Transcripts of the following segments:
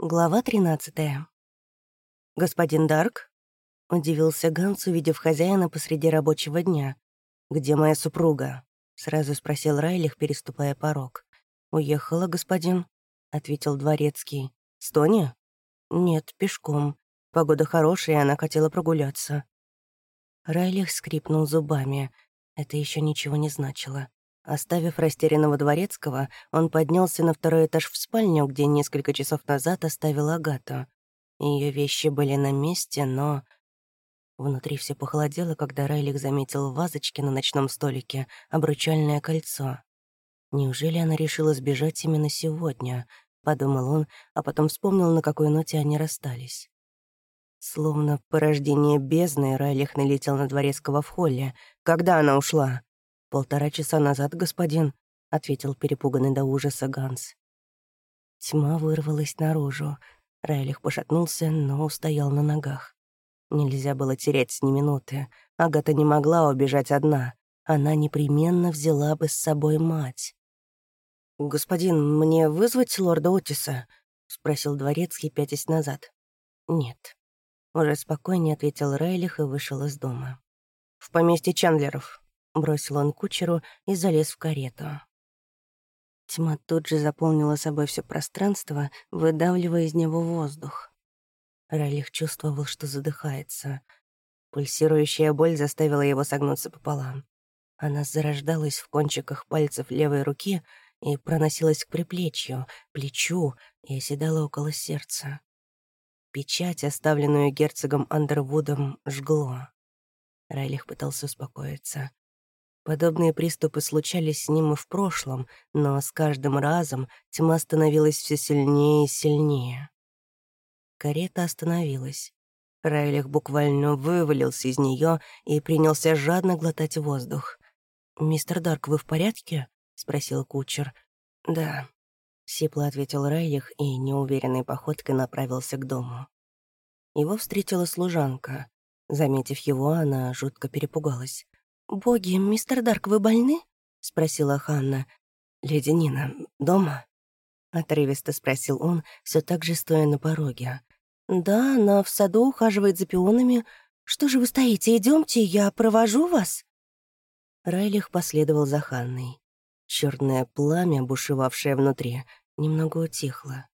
Глава 13. «Господин Дарк?» — удивился Ганс, увидев хозяина посреди рабочего дня. «Где моя супруга?» — сразу спросил Райлих, переступая порог. «Уехала, господин», — ответил дворецкий. «Стони?» «Нет, пешком. Погода хорошая, она хотела прогуляться». Райлих скрипнул зубами. Это еще ничего не значило. Оставив растерянного дворецкого, он поднялся на второй этаж в спальню, где несколько часов назад оставил Агату. Ее вещи были на месте, но... Внутри все похолодело, когда Райлик заметил в вазочке на ночном столике обручальное кольцо. «Неужели она решила сбежать именно сегодня?» — подумал он, а потом вспомнил, на какой ноте они расстались. Словно порождение бездны, Райлих налетел на дворецкого в холле. «Когда она ушла?» «Полтора часа назад, господин», — ответил перепуганный до ужаса Ганс. Тьма вырвалась наружу. Райлих пошатнулся, но устоял на ногах. Нельзя было терять ни минуты. Агата не могла убежать одна. Она непременно взяла бы с собой мать. «Господин, мне вызвать лорда Отиса?» — спросил дворецкий, пятясь назад. «Нет». Уже спокойнее ответил Райлих и вышел из дома. «В поместье Чандлеров», Бросил он кучеру и залез в карету. Тьма тут же заполнила собой все пространство, выдавливая из него воздух. Райлих чувствовал, что задыхается. Пульсирующая боль заставила его согнуться пополам. Она зарождалась в кончиках пальцев левой руки и проносилась к приплечью, плечу и оседала около сердца. Печать, оставленную герцогом Андервудом, жгло. Райлих пытался успокоиться. Подобные приступы случались с ним и в прошлом, но с каждым разом тьма становилась все сильнее и сильнее. Карета остановилась. Райлих буквально вывалился из нее и принялся жадно глотать воздух. «Мистер Дарк, вы в порядке?» — спросил кучер. «Да», — сипло ответил Райлих и неуверенной походкой направился к дому. Его встретила служанка. Заметив его, она жутко перепугалась. «Боги, мистер Дарк, вы больны?» — спросила Ханна. «Леди Нина, дома?» — отрывисто спросил он, все так же стоя на пороге. «Да, она в саду ухаживает за пионами. Что же вы стоите? Идемте, я провожу вас». Райлих последовал за Ханной. Черное пламя, бушевавшее внутри, немного утихло.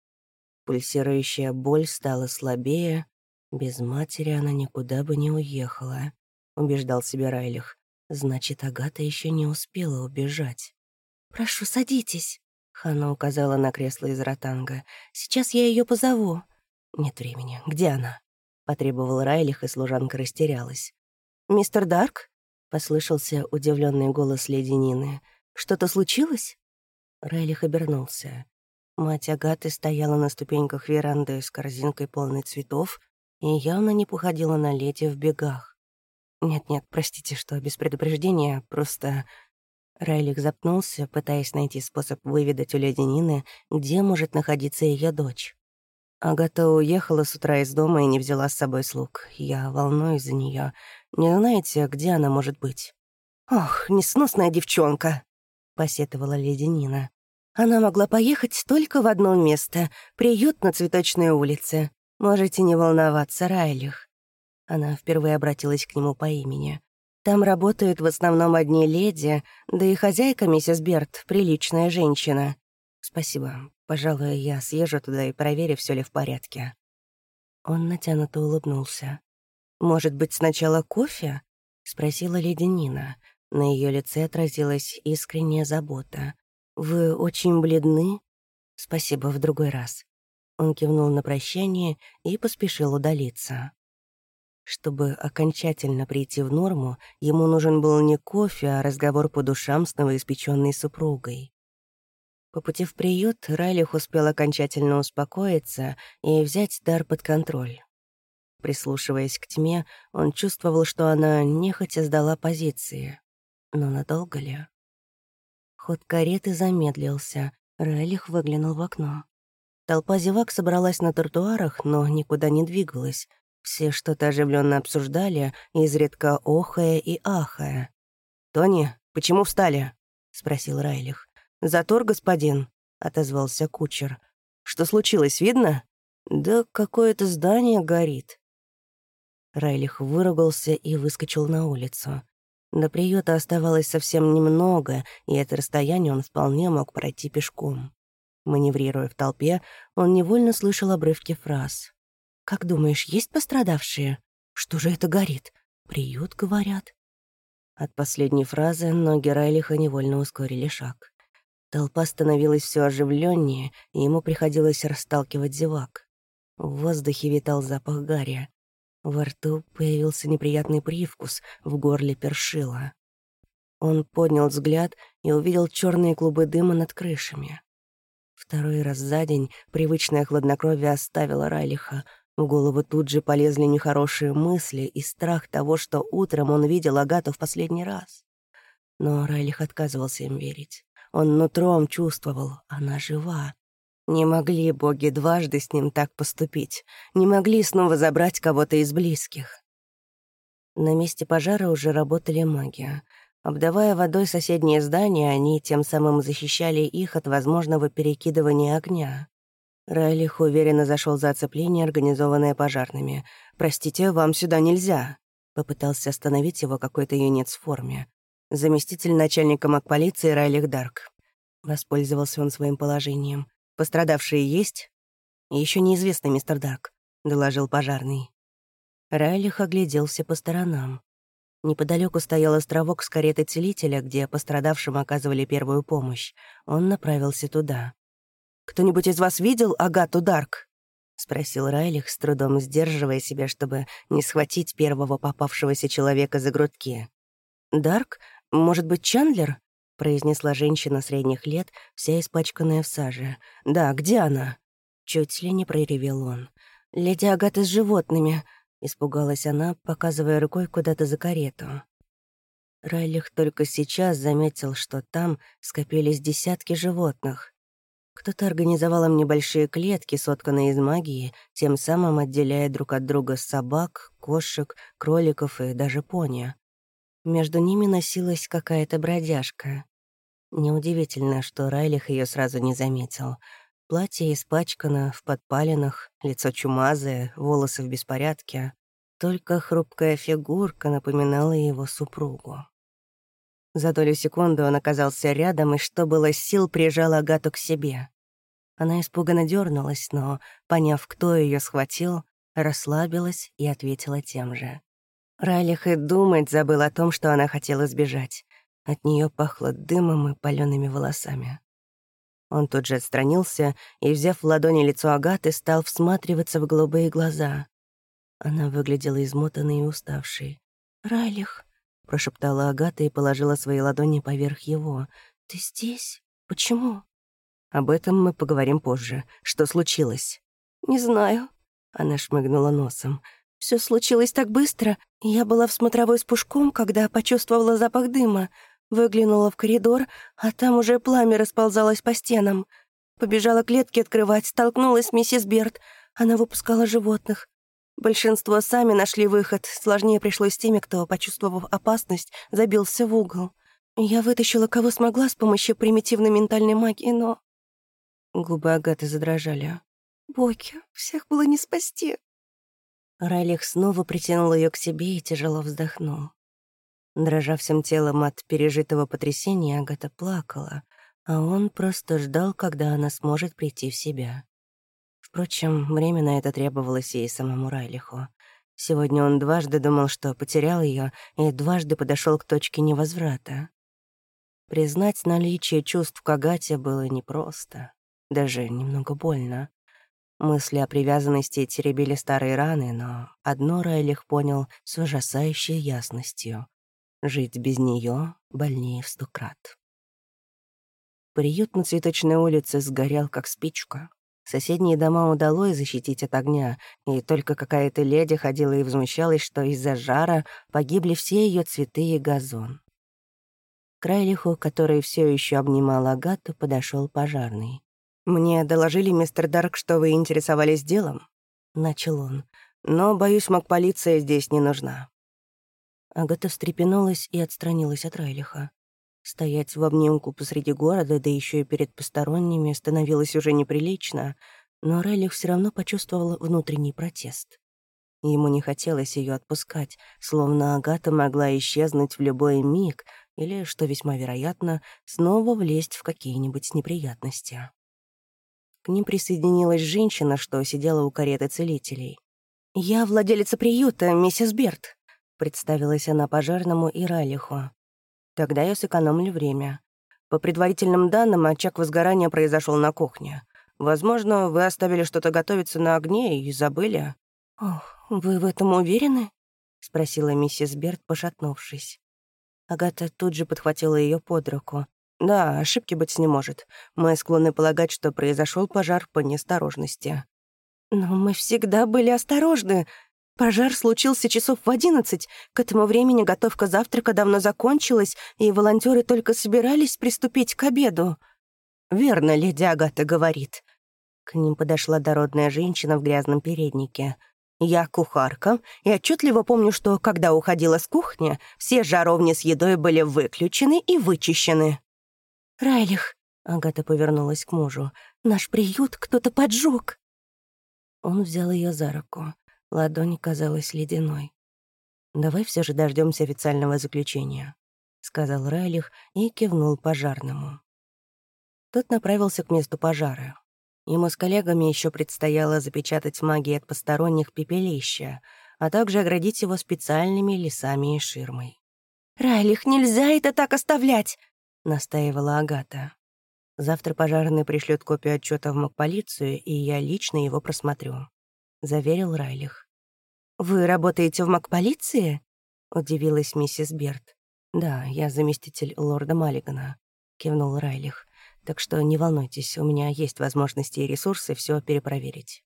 Пульсирующая боль стала слабее. Без матери она никуда бы не уехала, — убеждал себя Райлих. Значит, Агата еще не успела убежать. «Прошу, садитесь», — Хана указала на кресло из ротанга. «Сейчас я ее позову». «Нет времени. Где она?» — потребовал Райлих, и служанка растерялась. «Мистер Дарк?» — послышался удивленный голос леди Нины. «Что-то случилось?» Райлих обернулся. Мать Агаты стояла на ступеньках веранды с корзинкой полной цветов и явно не походила на леди в бегах. «Нет-нет, простите, что без предупреждения, просто...» Райлик запнулся, пытаясь найти способ выведать у леди Нины, где может находиться ее дочь. Агата уехала с утра из дома и не взяла с собой слуг. Я волнуюсь за нее. Не знаете, где она может быть? «Ох, несносная девчонка!» — посетовала леди Нина. «Она могла поехать только в одно место — приют на Цветочной улице. Можете не волноваться, Райлих. Она впервые обратилась к нему по имени. «Там работают в основном одни леди, да и хозяйка миссис Берт — приличная женщина. Спасибо. Пожалуй, я съезжу туда и проверю, все ли в порядке». Он натянуто улыбнулся. «Может быть, сначала кофе?» — спросила леди Нина. На ее лице отразилась искренняя забота. «Вы очень бледны?» «Спасибо, в другой раз». Он кивнул на прощание и поспешил удалиться. Чтобы окончательно прийти в норму, ему нужен был не кофе, а разговор по душам с новоиспеченной супругой. По пути в приют Райлих успел окончательно успокоиться и взять дар под контроль. Прислушиваясь к тьме, он чувствовал, что она нехотя сдала позиции. Но надолго ли? Ход кареты замедлился. Райлих выглянул в окно. Толпа зевак собралась на тротуарах, но никуда не двигалась, все что-то оживленно обсуждали, изредка охая и ахая. «Тони, почему встали?» — спросил Райлих. «Затор, господин», — отозвался кучер. «Что случилось, видно?» «Да какое-то здание горит». Райлих выругался и выскочил на улицу. До приюта оставалось совсем немного, и это расстояние он вполне мог пройти пешком. Маневрируя в толпе, он невольно слышал обрывки фраз. «Как думаешь, есть пострадавшие? Что же это горит? Приют, говорят?» От последней фразы ноги Райлиха невольно ускорили шаг. Толпа становилась все оживленнее, и ему приходилось расталкивать зевак. В воздухе витал запах гаря. Во рту появился неприятный привкус, в горле першило. Он поднял взгляд и увидел черные клубы дыма над крышами. Второй раз за день привычное хладнокровие оставило Райлиха. В голову тут же полезли нехорошие мысли и страх того, что утром он видел Агату в последний раз. Но Райлих отказывался им верить. Он нутром чувствовал, она жива. Не могли боги дважды с ним так поступить. Не могли снова забрать кого-то из близких. На месте пожара уже работали маги. Обдавая водой соседние здания, они тем самым защищали их от возможного перекидывания огня. Райлих уверенно зашел за оцепление, организованное пожарными. «Простите, вам сюда нельзя», — попытался остановить его какой-то юнец в форме. Заместитель начальника МакПолиции Райлих Дарк. Воспользовался он своим положением. «Пострадавшие есть?» Еще неизвестно, мистер Дарк», — доложил пожарный. Райлих огляделся по сторонам. Неподалеку стоял островок с каретой целителя, где пострадавшим оказывали первую помощь. Он направился туда. «Кто-нибудь из вас видел Агату Дарк?» — спросил Райлих, с трудом сдерживая себя, чтобы не схватить первого попавшегося человека за грудки. «Дарк? Может быть, Чандлер?» — произнесла женщина средних лет, вся испачканная в саже. «Да, где она?» Чуть ли не проревел он. «Леди Агата с животными», Испугалась она, показывая рукой куда-то за карету. Райлих только сейчас заметил, что там скопились десятки животных. Кто-то организовал им небольшие клетки, сотканные из магии, тем самым отделяя друг от друга собак, кошек, кроликов и даже пони. Между ними носилась какая-то бродяжка. Неудивительно, что Райлих ее сразу не заметил — Платье испачкано, в подпалинах, лицо чумазое, волосы в беспорядке. Только хрупкая фигурка напоминала его супругу. За долю секунды он оказался рядом и, что было сил, прижал Агату к себе. Она испуганно дернулась, но, поняв, кто ее схватил, расслабилась и ответила тем же. Райлих и думать забыл о том, что она хотела сбежать. От нее пахло дымом и палеными волосами. Он тут же отстранился и, взяв в ладони лицо Агаты, стал всматриваться в голубые глаза. Она выглядела измотанной и уставшей. «Райлих», — прошептала Агата и положила свои ладони поверх его. «Ты здесь? Почему?» «Об этом мы поговорим позже. Что случилось?» «Не знаю», — она шмыгнула носом. Все случилось так быстро. Я была в смотровой с пушком, когда почувствовала запах дыма. Выглянула в коридор, а там уже пламя расползалось по стенам. Побежала клетки открывать, столкнулась с миссис Берт. Она выпускала животных. Большинство сами нашли выход. Сложнее пришлось теми, кто, почувствовав опасность, забился в угол. Я вытащила кого смогла с помощью примитивной ментальной магии, но... Губы Агаты задрожали. «Боки, всех было не спасти». Райлих снова притянул ее к себе и тяжело вздохнул. Дрожа всем телом от пережитого потрясения, Агата плакала, а он просто ждал, когда она сможет прийти в себя. Впрочем, время на это требовалось ей самому Райлиху. Сегодня он дважды думал, что потерял ее, и дважды подошел к точке невозврата. Признать наличие чувств к Агате было непросто, даже немного больно. Мысли о привязанности теребили старые раны, но одно Райлих понял с ужасающей ясностью. Жить без нее больнее в сто крат. Приют на Цветочной улице сгорел, как спичка. Соседние дома удалось защитить от огня, и только какая-то леди ходила и возмущалась, что из-за жара погибли все ее цветы и газон. К Райлиху, который все еще обнимал Агату, подошел пожарный. «Мне доложили, мистер Дарк, что вы интересовались делом», — начал он. «Но, боюсь, маг полиция здесь не нужна. Агата встрепенулась и отстранилась от Райлиха. Стоять в обнимку посреди города, да еще и перед посторонними, становилось уже неприлично, но Райлих все равно почувствовал внутренний протест. Ему не хотелось ее отпускать, словно Агата могла исчезнуть в любой миг или, что весьма вероятно, снова влезть в какие-нибудь неприятности. К ним присоединилась женщина, что сидела у кареты целителей. «Я владелица приюта, миссис Берт», — представилась она пожарному и Ралиху. «Тогда я сэкономлю время. По предварительным данным, очаг возгорания произошел на кухне. Возможно, вы оставили что-то готовиться на огне и забыли». «Ох, вы в этом уверены?» — спросила миссис Берт, пошатнувшись. Агата тут же подхватила ее под руку. «Да, ошибки быть не может. Мы склонны полагать, что произошел пожар по неосторожности». «Но мы всегда были осторожны. Пожар случился часов в одиннадцать. К этому времени готовка завтрака давно закончилась, и волонтеры только собирались приступить к обеду». «Верно, леди Агата говорит». К ним подошла дородная женщина в грязном переднике — я кухарка, и отчетливо помню, что, когда уходила с кухни, все жаровни с едой были выключены и вычищены. «Райлих», — Агата повернулась к мужу, — «наш приют кто-то поджег». Он взял ее за руку. Ладонь казалась ледяной. «Давай все же дождемся официального заключения», — сказал Райлих и кивнул пожарному. Тот направился к месту пожара. Ему с коллегами еще предстояло запечатать магией от посторонних пепелища, а также оградить его специальными лесами и ширмой. «Райлих, нельзя это так оставлять!» — настаивала Агата. «Завтра пожарный пришлет копию отчета в МакПолицию, и я лично его просмотрю», — заверил Райлих. «Вы работаете в МакПолиции?» — удивилась миссис Берт. «Да, я заместитель лорда Маллигана», — кивнул Райлих так что не волнуйтесь, у меня есть возможности и ресурсы все перепроверить».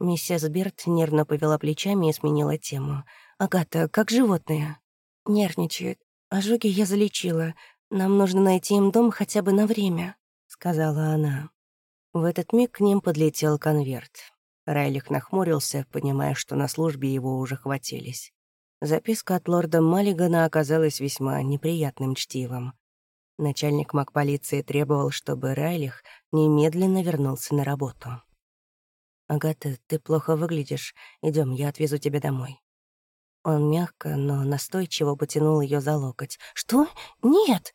Миссис Берт нервно повела плечами и сменила тему. «Агата, как животные?» «Нервничают. Ожоги я залечила. Нам нужно найти им дом хотя бы на время», — сказала она. В этот миг к ним подлетел конверт. Райлих нахмурился, понимая, что на службе его уже хватились. Записка от лорда Маллигана оказалась весьма неприятным чтивом. Начальник МакПолиции требовал, чтобы Райлих немедленно вернулся на работу. «Агата, ты плохо выглядишь. Идем, я отвезу тебя домой». Он мягко, но настойчиво потянул ее за локоть. «Что? Нет!»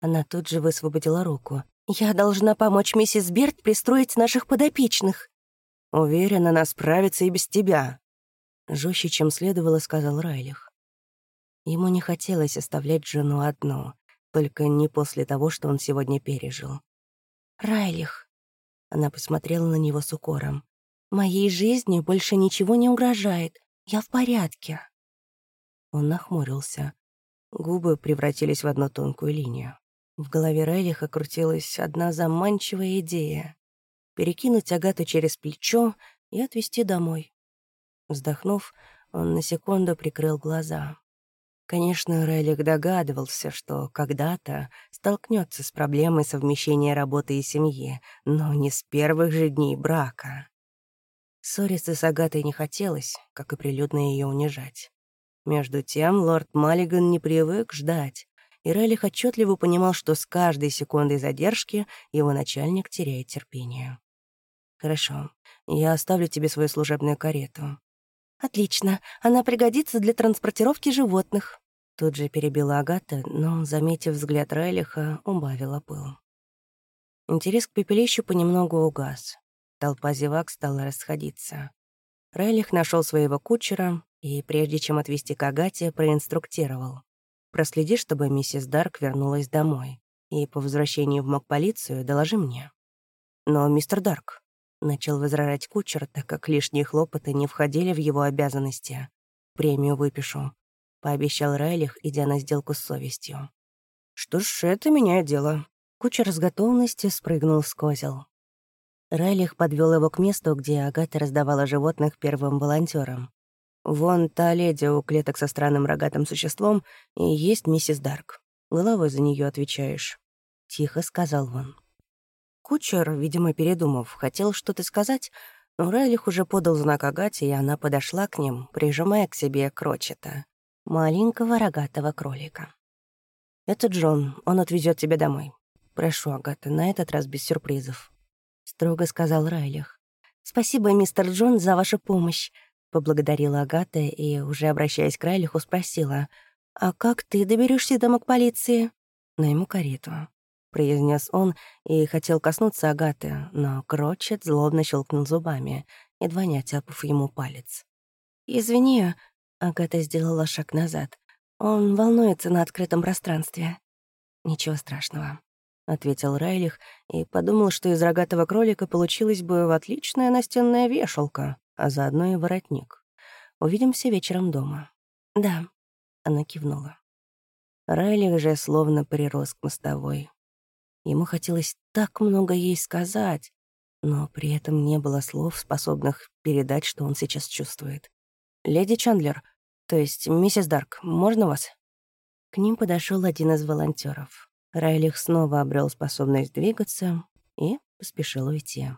Она тут же высвободила руку. «Я должна помочь миссис Берт пристроить наших подопечных». «Уверена, она справится и без тебя», — жестче, чем следовало, сказал Райлих. Ему не хотелось оставлять жену одну. Только не после того, что он сегодня пережил. «Райлих», — она посмотрела на него с укором, «моей жизни больше ничего не угрожает. Я в порядке». Он нахмурился. Губы превратились в одну тонкую линию. В голове Райлиха крутилась одна заманчивая идея — перекинуть Агату через плечо и отвезти домой. Вздохнув, он на секунду прикрыл глаза. Конечно, Райлик догадывался, что когда-то столкнется с проблемой совмещения работы и семьи, но не с первых же дней брака. Ссориться с Агатой не хотелось, как и прилюдно ее унижать. Между тем лорд Маллиган не привык ждать, и Райлих отчетливо понимал, что с каждой секундой задержки его начальник теряет терпение. «Хорошо, я оставлю тебе свою служебную карету. «Отлично. Она пригодится для транспортировки животных». Тут же перебила Агата, но, заметив взгляд Райлиха, убавила пыл. Интерес к пепелищу понемногу угас. Толпа зевак стала расходиться. Райлих нашел своего кучера и, прежде чем отвезти к Агате, проинструктировал. «Проследи, чтобы миссис Дарк вернулась домой, и по возвращении в МОК-полицию доложи мне». «Но, мистер Дарк, Начал возражать кучер, так как лишние хлопоты не входили в его обязанности. «Премию выпишу», — пообещал Райлих, идя на сделку с совестью. «Что ж, это меняет дело». Кучер с готовностью спрыгнул с козел. Райлих подвел его к месту, где Агата раздавала животных первым волонтерам. «Вон та леди у клеток со странным рогатым существом и есть миссис Дарк. Головой за нее отвечаешь», — тихо сказал он. Кучер, видимо, передумав, хотел что-то сказать, но Райлих уже подал знак Агате, и она подошла к ним, прижимая к себе крочета, маленького рогатого кролика. «Это Джон, он отвезет тебя домой. Прошу, Агата, на этот раз без сюрпризов», — строго сказал Райлих. «Спасибо, мистер Джон, за вашу помощь», — поблагодарила Агата и, уже обращаясь к Райлиху, спросила, «А как ты доберешься домой к полиции?» «Найму карету», — произнес он и хотел коснуться Агаты, но Крочет злобно щелкнул зубами, едва не оттяпав ему палец. «Извини», — Агата сделала шаг назад, «он волнуется на открытом пространстве». «Ничего страшного», — ответил Райлих и подумал, что из рогатого кролика получилась бы отличная настенная вешалка, а заодно и воротник. «Увидимся вечером дома». «Да», — она кивнула. Райлих же словно прирос к мостовой. Ему хотелось так много ей сказать, но при этом не было слов, способных передать, что он сейчас чувствует. «Леди Чандлер, то есть миссис Дарк, можно вас?» К ним подошел один из волонтеров. Райлих снова обрел способность двигаться и поспешил уйти.